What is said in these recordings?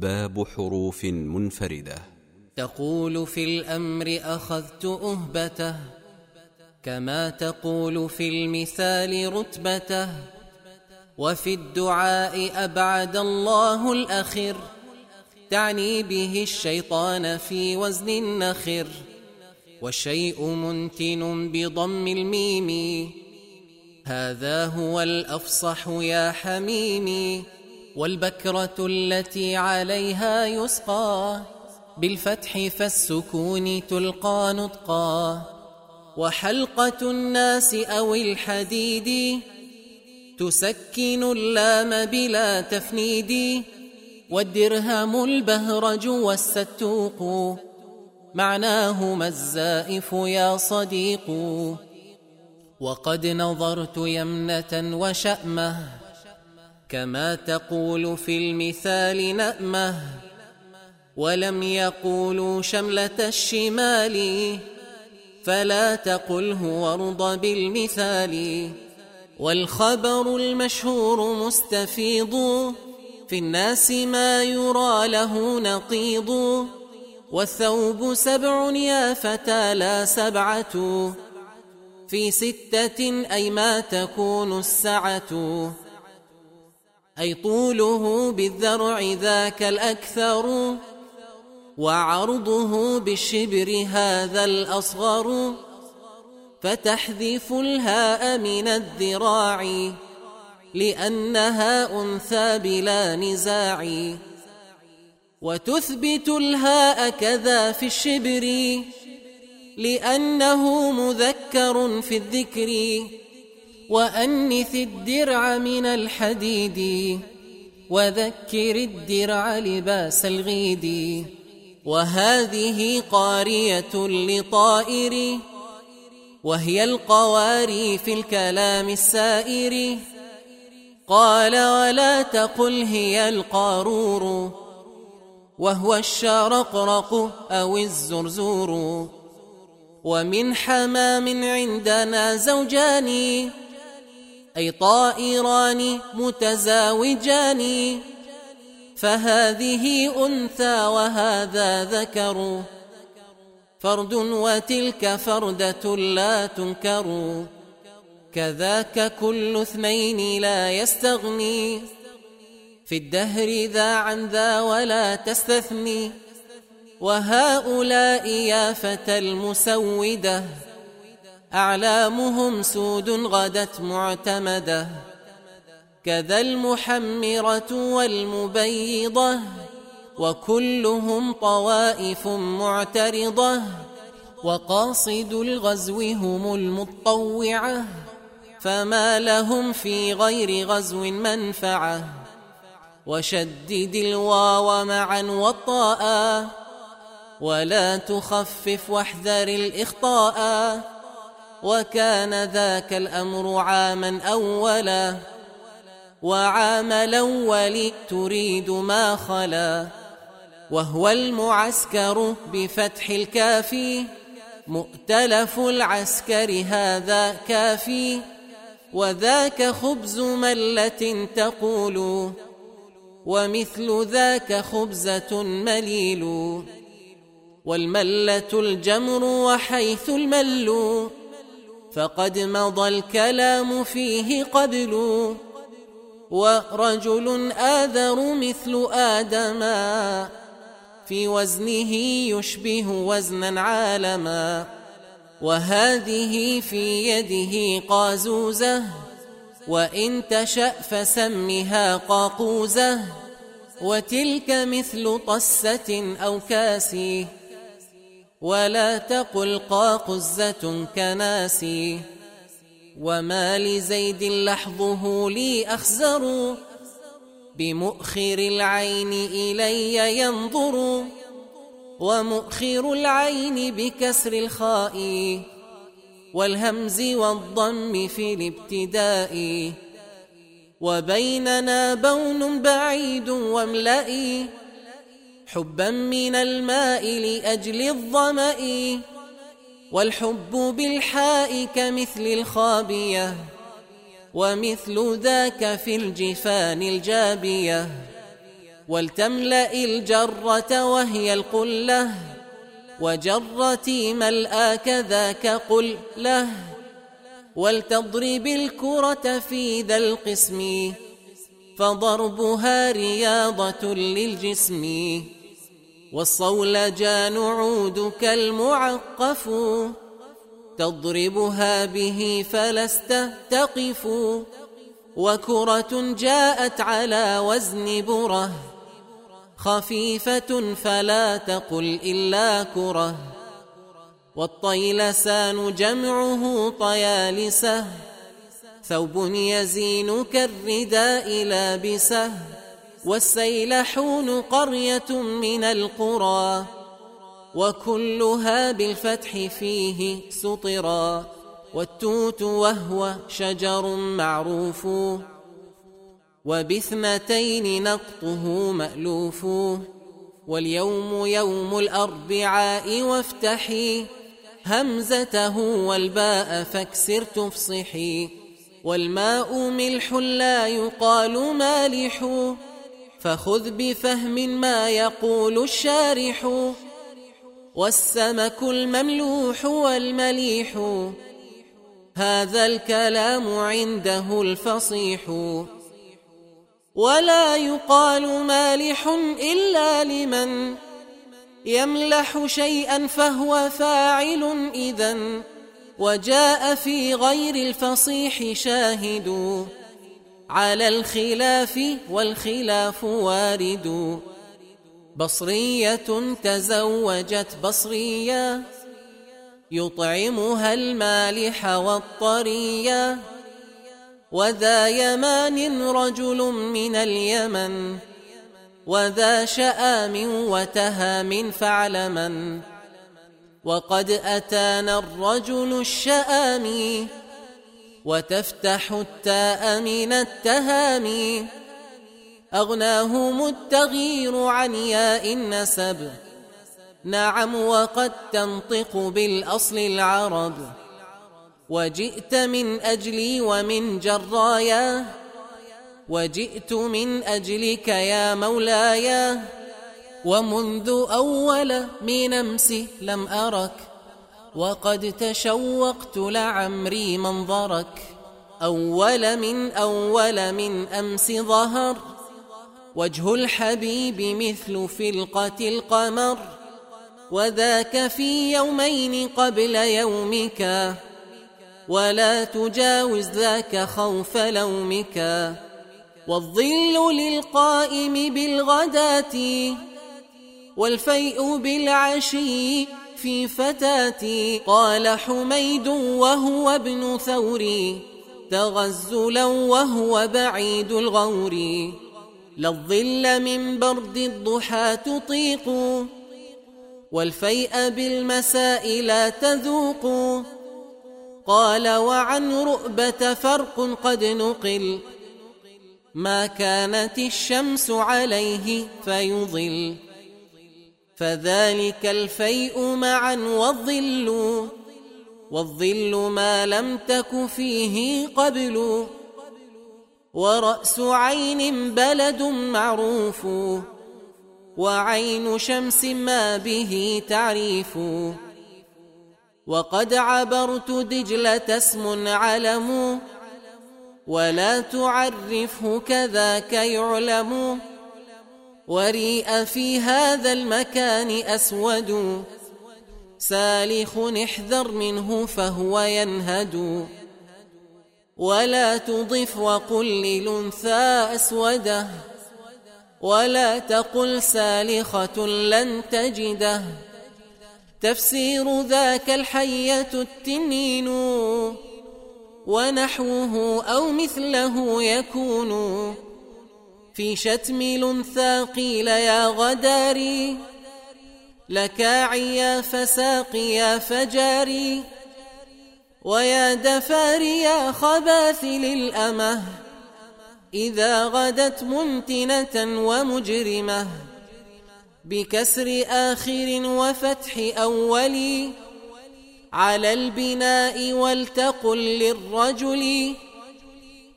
باب حروف منفردة. تقول في الأمر أخذت أهبته كما تقول في المثال رتبته وفي الدعاء أبعد الله الأخر تعني به الشيطان في وزن النخر والشيء منتن بضم الميم هذا هو الأفصح يا حميمي. والبكرة التي عليها يسقى بالفتح فالسكون تلقى نطقا. وحلقة الناس أو الحديد تسكن اللام بلا تفنيد. والدرهم البهرج والستوق معناهما الزائف يا صديق. وقد نظرت يمنة وشأمة كما تقول في المثال نأمة ولم يقولوا شملة الشمال فلا تقله وارض بالمثال. والخبر المشهور مستفيض في الناس ما يرى له نقيض. والثوب سبع يا فتى لا سبعة في ستة أي ما تكون السعة. أي طوله بالذرع ذاك الأكثر وعرضه بالشبر هذا الأصغر فتحذف الهاء من الذراع لأنها أنثى بلا نزاع وتثبت الهاء كذا في الشبر لأنه مذكر في الذكر وأنث الدرع من الحديد وذكر الدرع لباس الغيد. وهذه قارية لطائر وهي القواري في الكلام السائر. قال ولا تقل هي القارور وهو الشرقرق أو الزرزور. ومن حمام عندنا زوجان أي طائران متزاوجان. فهذه أنثى وهذا ذكر. فرد وتلك فردة لا تنكر. كذاك كل اثنين لا يستغني. في الدهر ذا عن ذا ولا تستثني. وهؤلاء يا فتى المسودة. أعلامهم سود غدت معتمدة كذا المحمره والمبيضة وكلهم طوائف معترضة وقاصد الغزو هم المطوعة فما لهم في غير غزو منفعة. وشدد الواو معا والطاء ولا تخفف واحذر الإخطاء. وكان ذاك الأمر عاما أولا وعام الأول تريد ما خلا وهو المعسكر بفتح الكافي مؤتلف العسكر هذا كافي وذاك خبز ملة تقول ومثل ذاك خبزة مليل والملة الجمر وحيث المل فقد مضى الكلام فيه قبل ورجل آذر مثل آدما في وزنه يشبه وزنا عالما وهذه في يده قازوزة وإن تشأ فسمها قاقوزة وتلك مثل طسة أو كاسي. ولا تقل قاقزة كناسي. وما لزيد لحظه لي أخزر. بمؤخر العين إلي ينظر. ومؤخر العين بكسر الخاء. والهمز والضم في الابتداء. وبيننا بون بعيد واملئ حبا من الماء لأجل الظمأ والحب بالحاء كمثل الخابية ومثل ذاك في الجفان الجابية. ولتملأ الجرة وهي القلة وجرتي ملآك ذاك قل له ولتضرب الكرة في ذا القسم فضربها رياضة للجسم. والصولجان عودك المعقف. تضربها به فلست تقف. وكرة جاءت على وزن برة. خفيفة فلا تقل إلا كرة. والطيلسان جمعه طيالسة. ثوب يزين كالرداء لابسة. والسيلحون قرية من القرى وكلها بالفتح فيه سطرا والتوت وهو شجر معروف وباثنتين نقطه مألوف واليوم يوم الأربعاء وافتحي همزته والباء فاكسر تفصحي والماء ملح لا يقال مالح. فخذ بفهم ما يقول الشارح. والسمك المملوح والمليح. هذا الكلام عنده الفصيح. ولا يقال مالح إلا لمن يملح شيئا فهو فاعل إذا وجاء في غير الفصيح شاهد. على الخلاف والخلاف وارد. بصرية تزوجت بصرية يطعمها المالح والطرية. وذا يمان رجل من اليمن وذا شآم وتهام فعلمن. وقد أتانا الرجل الشآمي وتفتح التاء من التهامي. أغناهم التغيير عن ياء النسب. نعم وقد تنطق بالأصل العرب. وجئت من أجلي ومن جرايا. وجئت من أجلك يا مولاي ومنذ أول من أمس لم أرك. وقد تشوقت لعمري منظرك. أول من أول من أمس ظهر. وجه الحبيب مثل فلقة القمر. وذاك في يومين قبل يومك. ولا تجاوز ذاك خوف لومك. والظل للقائم بالغداة. والفيء بالعشي. في فتاتي قال حميد وهو ابن ثوري تغزلا وهو بعيد الغور. لا الظل من برد الضحى تطيق والفيء بالمساء لا تذوق. قال وعن رؤبة فرق قد نقل ما كانت الشمس عليه فيضل. فذلك الفيء معا والظل والظل ما لم تك فيه قبل ورأس عين بلد معروف وعين شمس ما به تعريف. وقد عبرت دجلة اسم علم ولا تعرفه كذاك يعلم. وريء في هذا المكان أسود. سالخ احذر منه فهو ينهد. ولا تضف وقل للأنثى أسوده. ولا تقل سالخة لن تجده. تفسير ذاك الحية التنين. ونحوه أو مثله يكون. في شتم الأنثى قيل يا غداري لكاعيا فساقيا فجاري ويا دفاريا خباث للأمة إذا غدت منتنة ومجرمة بكسر آخر وفتح أول على البناء ولتقل للرجل.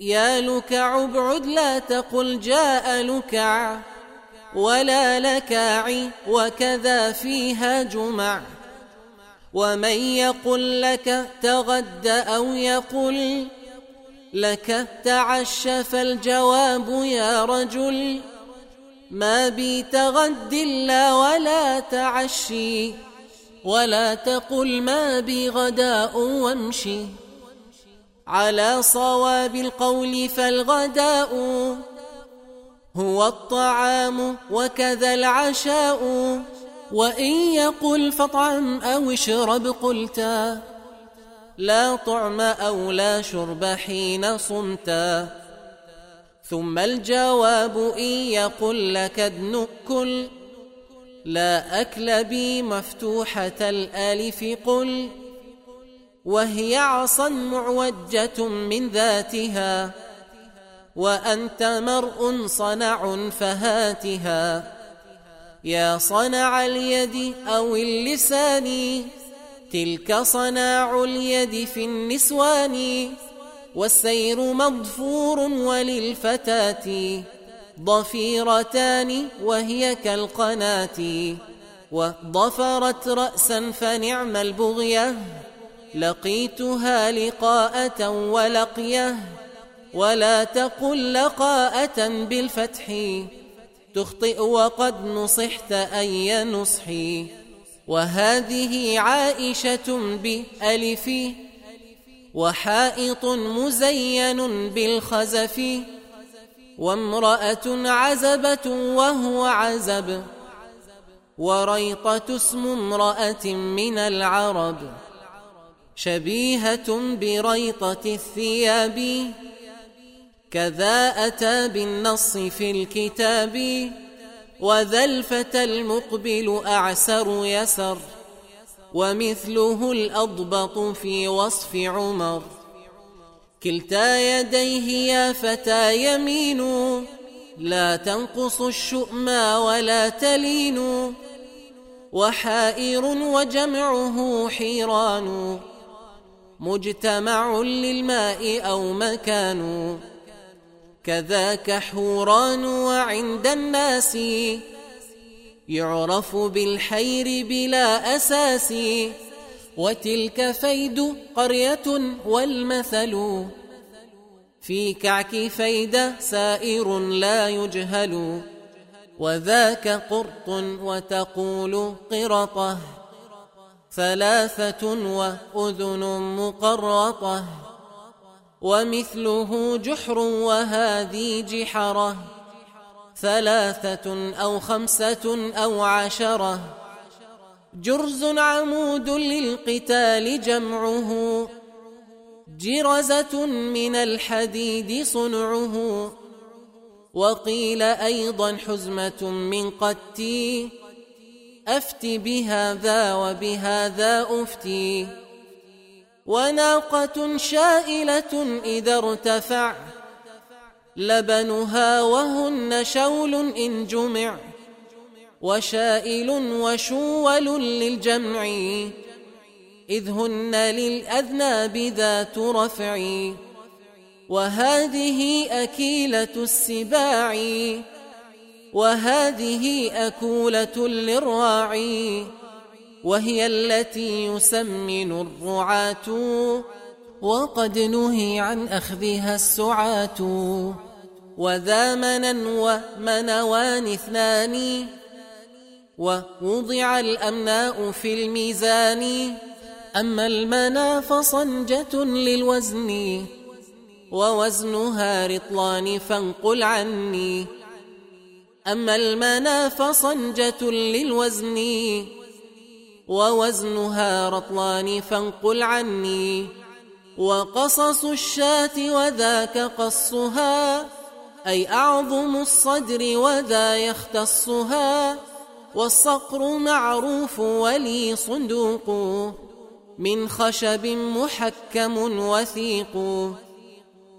يا لكع ابعد لا تقل جاء لكع ولا لكاع وكذا فيها جمع. ومن يقل لك تغد أو يقل لك تعش فالجواب يا رجل. ما بي تغد لا ولا تعشي ولا تقل ما بي غداء وامشي. على صواب القول فالغداء هو الطعام وكذا العشاء. وإن يقل فاطعم أو اشرب قلتا لا طعم أو لا شرب حين صمتا ثم الجواب إن يقل لك ادن كل لا أكل بي مفتوحة الآلف قل وهي عصا معوجة من ذاتها وأنت مرء صنع فهاتها. يا صنع اليد أو اللسان تلك صناع اليد في النسوان. والسير مضفور وللفتاة ضفيرتان وهي كالقناة. وضفرت رأسا فنعم البغية. لقيتها لقاءة ولقية ولا تقل لقاءة بالفتح تخطئ وقد نصحت أي نصحي وهذه عائشة بألف وحائط مزين بالخزف وامرأة عزبة وهو عزب وريطة اسم امرأة من العرب. شبيهة بريطة الثياب. كذا أتى بالنص في الكتاب وذا الفتى المقبل أعسر يسر ومثله الأضبط في وصف عمر. كلتا يديه يا فتى يمين لا تنقص الشؤم ولا تلين وحائر وجمعه حيران. مجتمع للماء أو مكان. كذاك حوران وعند الناس. يعرف بالحير بلا أساس. وتلك فيد قرية والمثل. في كعك فيد سائر لا يجهل. وذاك قرط وتقول قرطه. ثلاثة وأذن مقرطة ومثله جحر وهذه جحرة ثلاثة أو خمسة أو عشرة. جرز عمود للقتال جمعه جرزة من الحديد صنعه وقيل أيضا حزمة من قتي. أفتي بهذا وبهذا أفتي وناقة شائلة إذا ارتفع. لبنها وهن شول إن جمع. وشائل وشول للجمع. إذ هن للأذناب ذات رفع. وهذه أكيلة السباع. وهذه أكولة للراعي وهي التي يسمن الرعاة وقد نهي عن أخذها السعاة. وذا منا ومنوان اثنان ووضع الأمناء في الميزان. أما المنا فصنجة للوزن ووزنها رطلان فانقل عني. أما المنا فصنجة للوزن ووزنها رطلان فانقل عني. وقصص الشاة وذاك قصها أي أعظم الصدر وذا يختصها. والصقر معروف ولي صندوق من خشب محكم وثيق.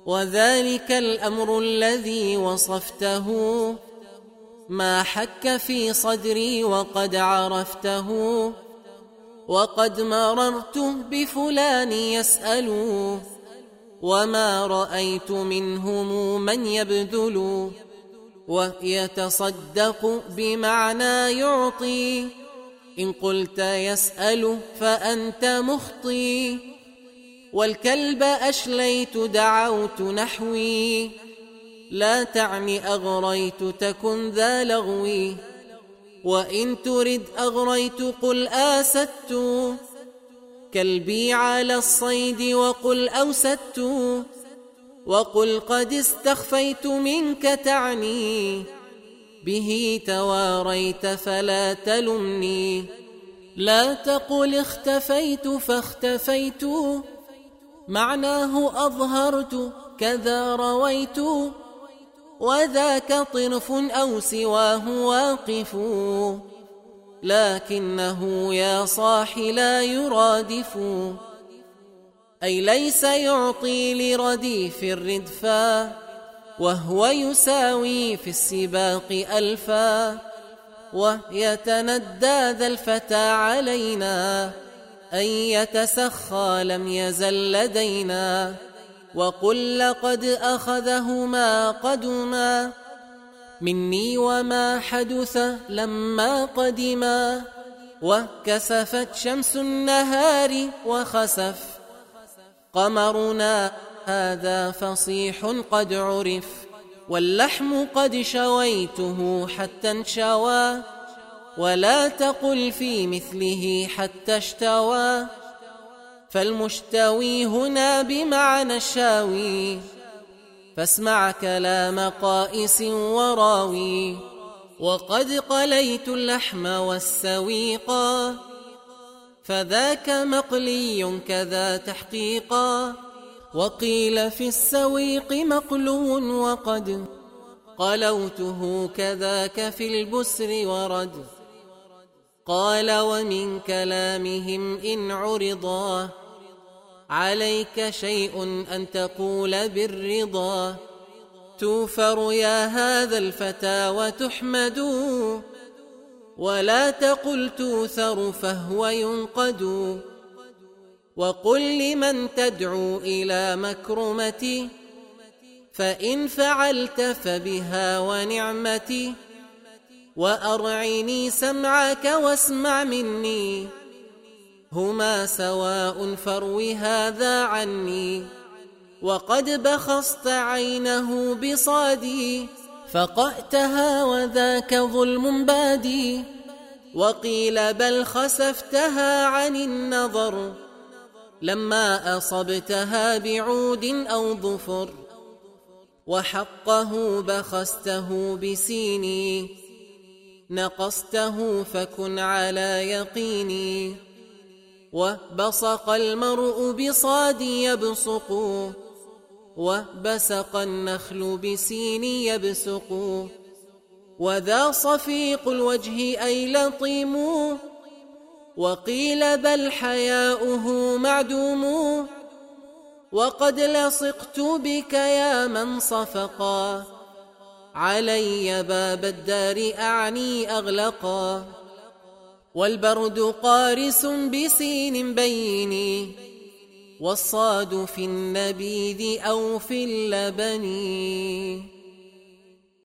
وذلك الأمر الذي وصفته. ما حك في صدري وقد عرفته وقد مررت بفلان يسأل وما رأيت منهم من يبذل ويتصدق بمعنى يعطي. إن قلت يسأل فأنت مخطي والكلب أشليت دعوت نحوي. لا تعني أغريت تكن ذا لغوي. وإن ترد أغريت قل آسدت. كلبي على الصيد وقل أوسدت. وقل قد استخفيت منك تعني. به تواريت فلا تلمني. لا تقل اختفيت فاختفيت. معناه أظهرت كذا رويت. وذاك طرف أو سواه واقف لكنه يا صاح لا يرادف. أي ليس يعطي لرديف الردفا وهو يساوي في السباق ألفا. ويتندى ذا الفتى علينا أن يتسخى لم يزل لدينا. وقل لقد أخذهما قدما مني وما حدث لما قدما وكسفت شمس النهار وخسف قمرنا هذا فصيح قد عرف واللحم قد شويته حتى انشوى ولا تقل في مثله حتى اشتوى فالمشتوي هنا بمعنى الشاوي. فاسمع كلام قائس وراوي. وقد قليت اللحم والسويقا فذاك مقلي كذا تحقيقا وقيل في السويق مقلو وقد قلوته كذاك في البسر ورد. قال ومن كلامهم إن عرضا. عليك شيء أن تقول بالرضا. توفر يا هذا الفتى وتحمد ولا تقل توثر فهو ينقد. وقل لمن تدعو إلى مكرمتي. فإن فعلت فبها ونعمتي. وأرعني سمعك واسمع مني. هما سواء فروي هذا عني وقد بخصت عينه بصادي فقأتها وذاك ظلم بادي وقيل بل خسفتها عن النظر لما أصبتها بعود أو ظفر وحقه بخسته بسيني نقصته فكن على يقيني وبصق المرء بصاد يبصق وبسق النخل بسين يبسق وذا صفيق الوجه أي لطيم وقيل بل حياؤه معدوم وقد لصقت بك يا من صفقا علي باب الدار أعني أغلقا والبرد قارس بسين بيني والصاد في النبيذ أو في اللبن.